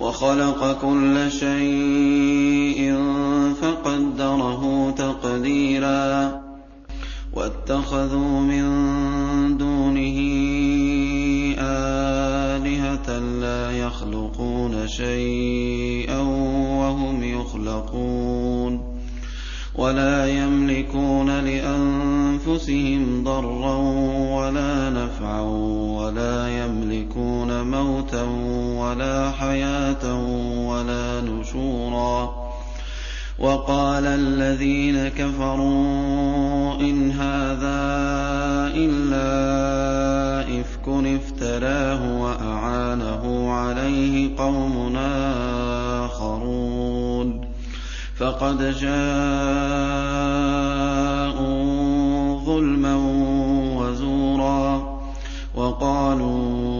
وخلق كل شيء فقدره تقديرا واتخذوا من دونه آلهة لا يخلقون شيئا وهم يخلقون ولا يملكون لأنفسهم ضرا ولا نفعا ولا يملكون موتا ولا حياة ولا نشورا. وقال الذين كفروا إن هذا إلا إفك افتراه وأعانه عليه قوم آخرون. فقد جاءوا ظلما وزورا. وقالوا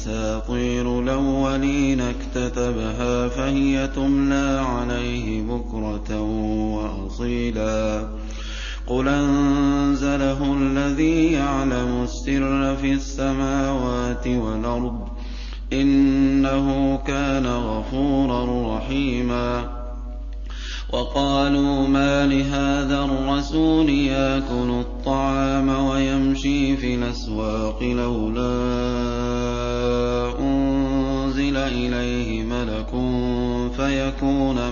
أساطير الأولين اكتتبها فهي تملى عليه بكرة وأصيلا. قل أنزله الذي يعلم السر في السماوات والأرض إنه كان غفورا رحيما. وقالوا ما لهذا الرسول ياكل الطعام ويمشي في الأسواق لولا أنزل إليه ملك فيكون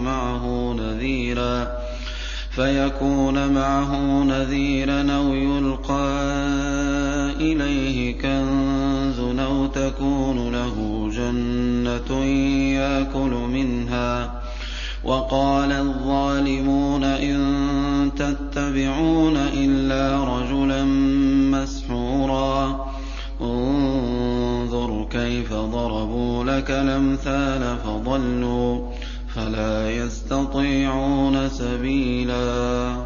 معه نذيرا أو يلقى إليه كنز أو تكون له جنة ياكل منها وقال الظالمون إن تتبعون إلا رجلا مسحورا. انظر كيف ضربوا لك الأمثال فضلوا فلا يستطيعون سبيلا.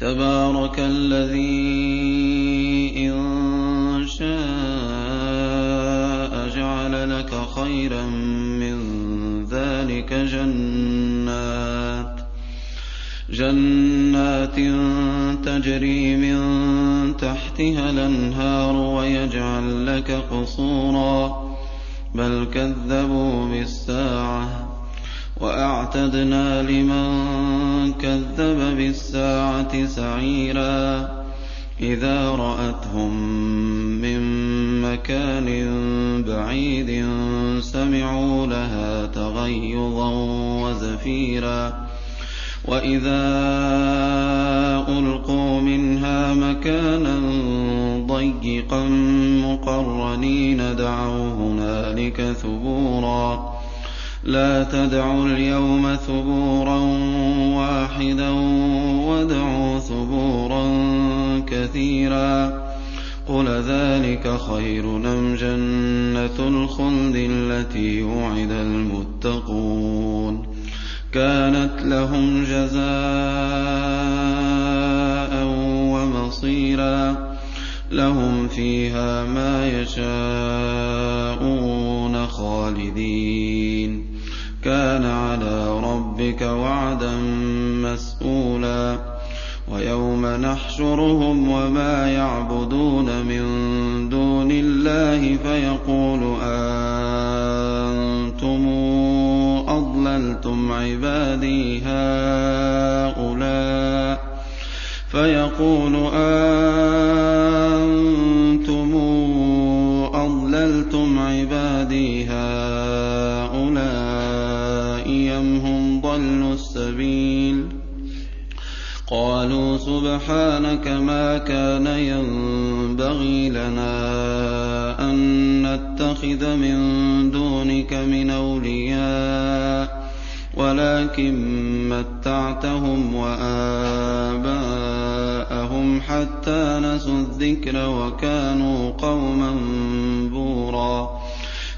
تبارك الذي إن شاء جعل لك خيرا من ذلك جنات جنات تجري من تحتها الأنهار ويجعل لك قصورا بل كذبوا بالساعة وأعتدنا لمن كذب بالساعة سعيرا إذا رأتهم من مكان بعيد سمعوا لها تغيظا وزفيرا. وإذا ألقوا منها مكانا ضيقا مقرنين دعوا هنالك ثبورا. لا تدعوا اليوم ثبورا واحدا وادعوا ثبورا كثيرا. قل ذلك خير أم جنة الخلد التي وعد المتقون كانت لهم جزاء ومصيرا لهم فيها ما يشاءون خالدين كان على ربك وعدا مسئولا ويوم نحشرهم وما يعبدون من دون الله فيقول أنتم أضللتم عبادي هؤلاء قالوا سبحانك ما كان ينبغي لنا أن نتخذ من دونك من أولياء ولكن متعتهم وآباءهم حتى نسوا الذكر وكانوا قوما بورا.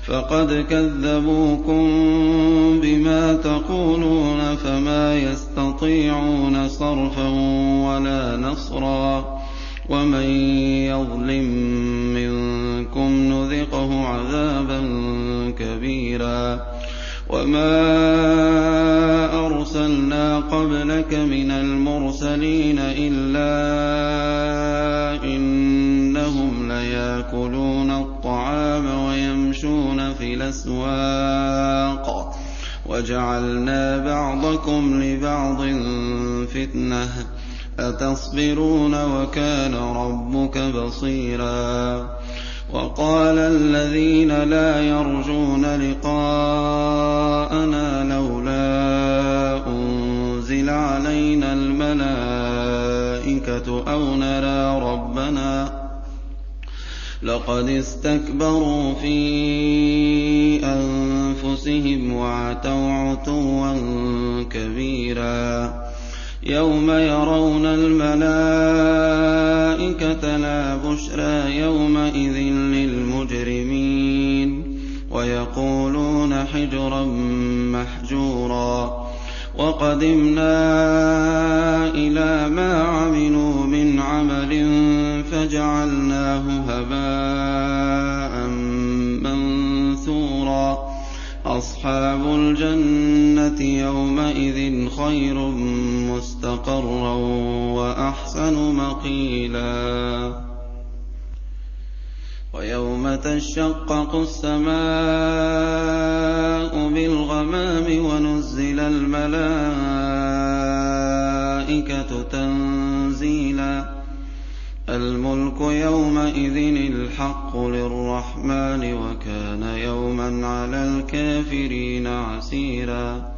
فقد كذبوكم بما تقولون فما يَسْتَطِيعُونَ صَرْفًا وَلَا نَصْرًا وَمَن يَظْلِم مِّنكُمْ نُذِقْهُ عَذَابًا كَبِيرًا وَمَا أَرْسَلْنَا قَبْلَكَ مِنَ الْمُرْسَلِينَ إِلَّا إِنَّهُمْ لَيَأْكُلُونَ الطَّعَامَ وَيَمْشُونَ فِي الْأَسْوَاقِ. وَجَعَلْنَا بَعْضَكُمْ لِبَعْضٍ فِتْنَةً. أَتَصْبِرُونَ وَكَانَ رَبُّكَ بَصِيرًا. وَقَالَ الَّذِينَ لَا يَرْجُونَ لِقَاءَنَا لَوْلَا أُنزِلَ عَلَيْنَا الْمَلَائِكَةُ أَوْ نَرَىٰ لَقَدِ اسْتَكْبَرُوا فِي أَنفُسِهِمْ وَعَتَوْا عُتُوًّا كَبِيرًا. يَوْمَ يَرَوْنَ الْمَلَائِكَةَ لَا بُشْرَىٰ يَوْمَئِذٍ لِّلْمُجْرِمِينَ. وَيَقُولُونَ حِجْرًا مَّحْجُورًا. وَقَدِمْنَا إِلَىٰ مَا عَمِلُوا مِنْ عَمَلٍ فَجَعَلْنَاهُ هَبَاءً مَّنثُورًا. أَصْحَابُ الْجَنَّةِ يَوْمَئِذٍ خَيْرٌ مُّسْتَقَرًّا وَأَحْسَنُ مَقِيلًا. وَيَوْمَ تَشَقَّقُ السَّمَاءُ بِالْغَمَامِ وَنُزِّلَ الْمَلَائِكَةُ تَنزِيلًا. الْمُلْكُ يَوْمَئِذٍ الْحَقُّ لِلرَّحْمَٰنِ ۚ وَكَانَ يَوْمًا عَلَى الْكَافِرِينَ عَسِيرًا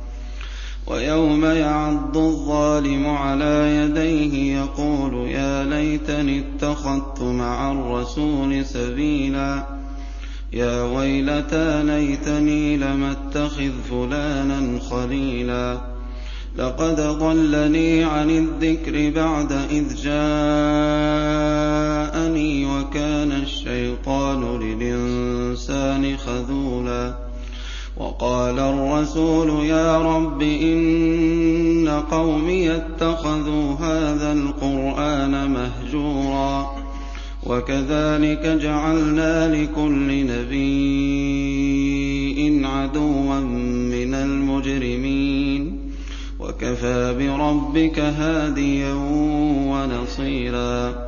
وَيَوْمَ يَعَضُّ الظَّالِمُ عَلَىٰ يَدَيْهِ يَقُولُ يَا لَيْتَنِي اتَّخَذْتُ مَعَ الرَّسُولِ سَبِيلًا يَا وَيْلَتَىٰ لَيْتَنِي لَمْ أَتَّخِذْ فُلَانًا خَلِيلًا لَّقَدْ ضَلَّنِي عَنِ الذِّكْرِ بَعْدَ إِذْ جَاءَنِي ۖ وَكَانَ الشَّيْطَانُ لِلْإِنسَانِ خَذُولًا. وَقَالَ الرَّسُولُ يَا رَبِّ إِنَّ قَوْمِيَ اتَّخَذُوا هَٰذَا الْقُرْآنَ مَهْجُورًا. وَكَذَٰلِكَ جَعَلْنَا لِكُلِّ نَبِيٍّ عَدُوًّا مِّنَ الْمُجْرِمِينَ. وَكَفَىٰ بِرَبِّكَ هَادِيًا وَنَصِيرًا.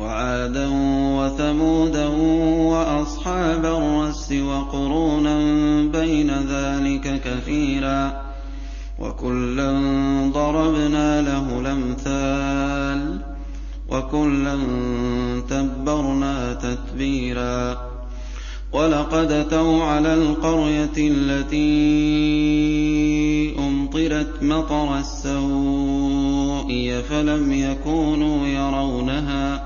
وَعَادًا وَثَمُودًا وَأَصْحَابَ الرَّسِّ وَقُرُونًا بَيْنَ ذَٰلِكَ كَثِيرًا ۚ وَكُلًّا ضَرَبْنَا لَهُ الْأَمْثَالَ ۖ وَكُلًّا تَبَّرْنَا تَتْبِيرًا وَلَقَدْ أَتَوْا عَلَى الْقَرْيَةِ الَّتِي أُمْطِرَتْ مَطَرَ السَّوْءِ أَفَلَمْ يَكُونُوا يَرَوْنَهَا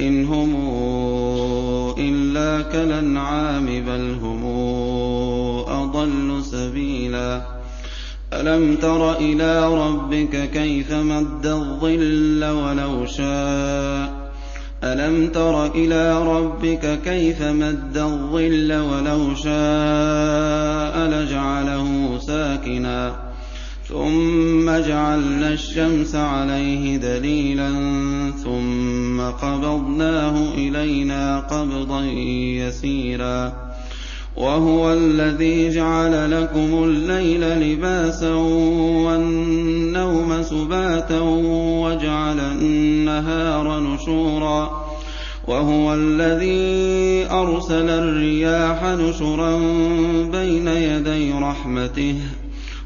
إن هم إلا كالأنعام بل هم أضل سبيلا. ألم تر إلى ربك كيف مد الظل ولو شاء؟ ألم تر إلى ربك كيف مد الظل ولو شاء لجعله ساكنا؟ ثم جعلنا الشمس عليه دليلا ثم قبضناه إلينا قبضا يسيرا. وهو الذي جعل لكم الليل لباسا والنوم سباتا وجعل النهار نشورا. وهو الذي أرسل الرياح نشرا بين يدي رحمته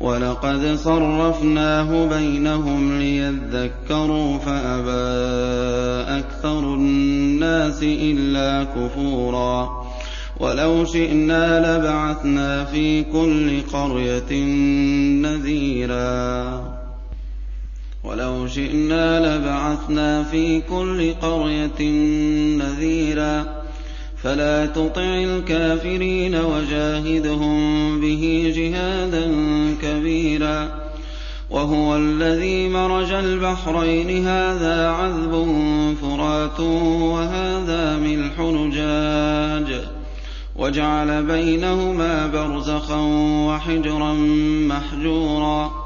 ولقد صرفناه بينهم ليذكروا فأبى أكثر الناس إلا كفورا ولو شئنا لبعثنا في كل قرية نذيرا ولو شئنا لبعثنا في كل قرية نذيرا فلا تطع الكافرين وجاهدهم به جهادا كبيرا وهو الذي مرج البحرين. هذا عذب فرات وهذا ملح نجاج. وجعل بينهما برزخا وحجرا محجورا.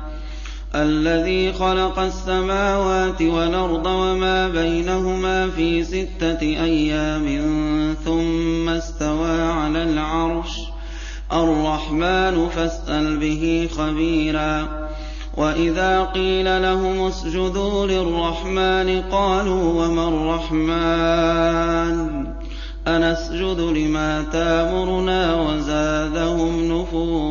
الذي خلق السماوات والأرض وما بينهما في ستة أيام ثم استوى على العرش. الرحمن فاسأل به خبيرا. وإذا قيل لهم اسجدوا للرحمن قالوا وما الرحمن؟ أنسجد لما تامرنا وزادهم نفورا.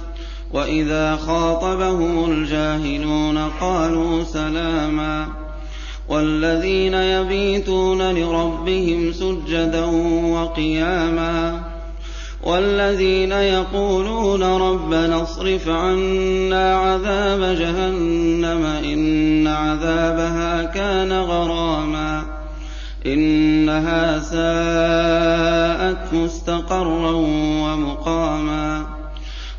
وإذا خاطبهم الجاهلون قالوا سلاما والذين يبيتون لربهم سجدا وقياما والذين يقولون ربنا اصرف عنا عذاب جهنم إن عذابها كان غراما إِنَّهَا سَاءَتْ مُسْتَقَرًّا وَمُقَامًا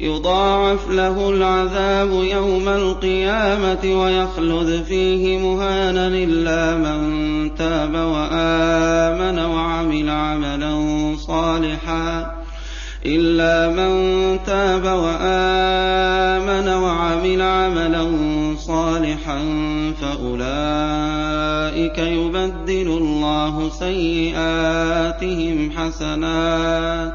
يُضَاعَفْ لَهُ الْعَذَابُ يَوْمَ الْقِيَامَةِ وَيَخْلُدْ فِيهِ مُهَانًا إِلَّا مَن تَابَ وَآمَنَ وَعَمِلَ عَمَلًا صَالِحًا فَأُولَٰئِكَ يُبَدِّلُ اللَّهُ سَيِّئَاتِهِمْ حَسَنَاتٍ ۗ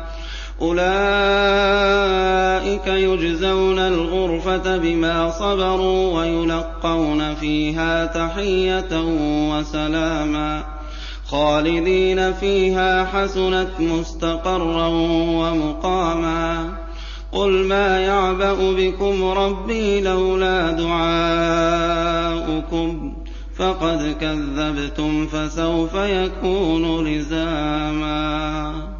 أُولَٰئِكَ يُجْزَوْنَ الْغُرْفَةَ بِمَا صَبَرُوا وَيُلَقَّوْنَ فِيهَا تَحِيَّةً وَسَلَامًا خَالِدِينَ فِيهَا حَسُنَتْ مُسْتَقَرًّا وَمُقَامًا قُلْ مَا يَعْبَأُ بِكُمْ رَبِّي لَوْلَا دُعَاؤُكُمْ فَقَدْ كَذَّبْتُمْ فَسَوْفَ يَكُونُ لِزَامًا